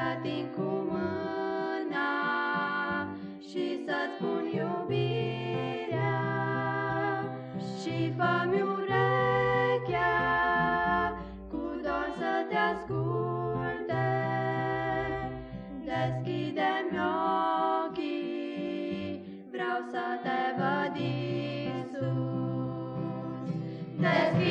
să-ți cu mâna și să-ți spun iubirea și fă-mi urechea cu dor să te asculte. Deschide-mi ochii, vreau să te văd, Iisus. Deschide